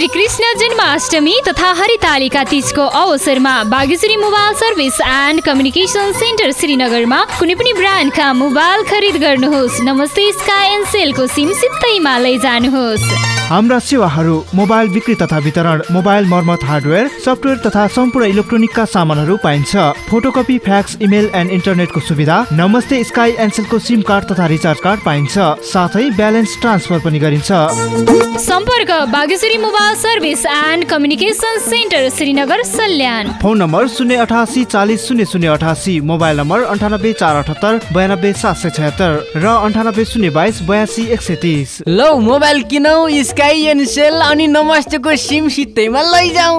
श्री कृष्ण जन्माष्टमी तथा हरितालिका तिजको अवसरमा Bageshwari mobile service and communication centre श्रीनगरमा कुनै पनि ब्रान्डका मोबाइल खरिद गर्नुहोस्। नमस्ते स्काई एन्ड सेलको सिम सित्तैमा लैजानुहोस्। हाम्रा सेवाहरू मोबाइल बिक्री तथा वितरण मोबाइल मर्मत हार्डवेयर सफ्टवेयर तथा सम्पूर्ण इलेक्ट्रोनिकका सामानहरू पाइन्छ। फोटोकपी फ्याक्स इमेल एन्ड इन्टरनेटको सुविधा नमस्ते स्काई एनसेलको सिम कार्ड तथा रिचार्ज कार्ड पाइन्छ। साथै ब्यालेन्स ट्रान्सफर पनि गरिन्छ। सम्पर्क Bageshwari mobile service and communication centre Shrinagar Salyan. Phone number शून्य अठासी चालिस शून्य शून्य अठासी मोबाइल नम्बर अन्ठानब्बे चार अठहत्तर बयानब्बे सात सय छयत्तर र अन्ठानब्बे शून्य बाइस बयासी एक सय तिस। लौ मोबाइल किनौ स्काई सेल अनि नमस्तेको सिम सित्तैमा लैजाऊ